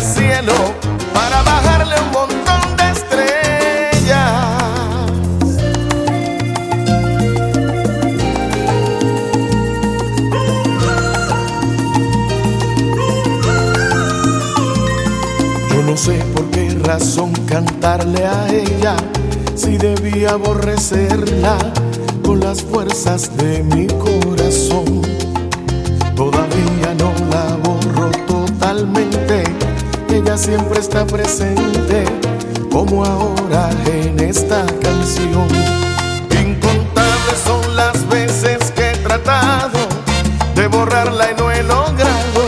cielo para bajarle un montón de estrellas. Yo no sé por qué razón cantarle a ella si debía aborrecerla con las fuerzas de mi corazón. Siempre está presente, como ahora en esta canción. Incontables son las veces que he tratado de borrarla y no he logrado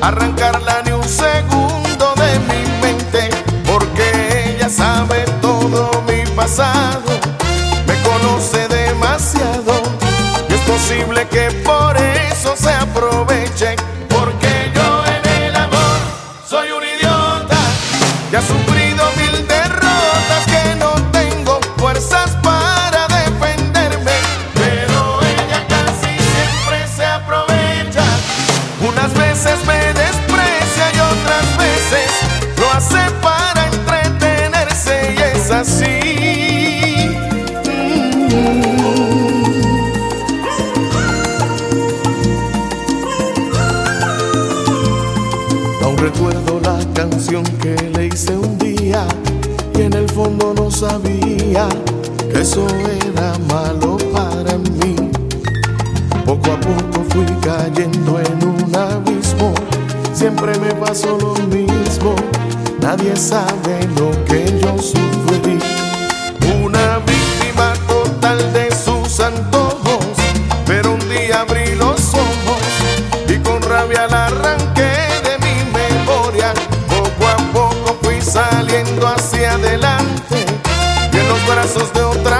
arrancarla ni un segundo de mi mente, porque ella sabe todo mi pasado, me conoce demasiado y es posible que por eso se aproveche, veces me desprecia y otras veces lo hace para entretenerse y es así. Aún recuerdo la canción que le hice un día y en el fondo no sabía que eso era malo siempre me pasó lo mismo, nadie sabe lo que yo sufrí. Una víctima total de sus antojos, pero un día abrí los ojos y con rabia la arranqué de mi memoria. Poco a poco fui saliendo hacia adelante en los brazos de otra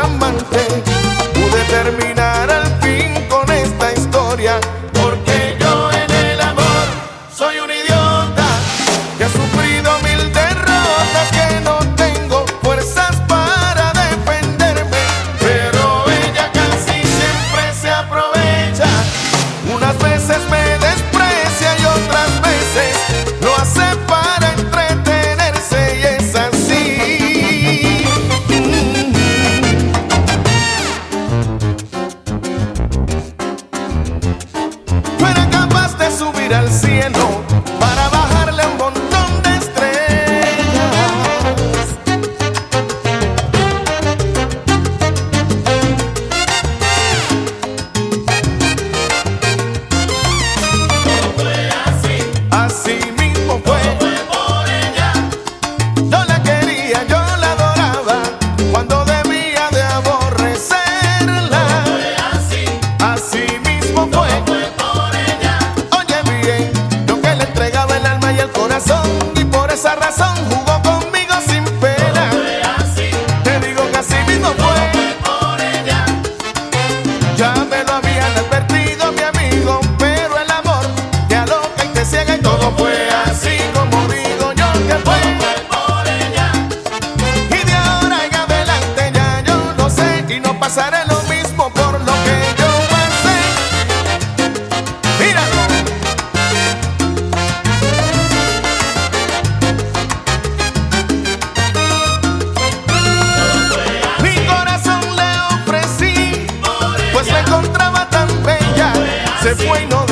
y el corazón y por esa razón pasaré lo mismo por lo que yo pasé. Míralo. Mi corazón le ofrecí, pues me encontraba tan bella. Se fue y no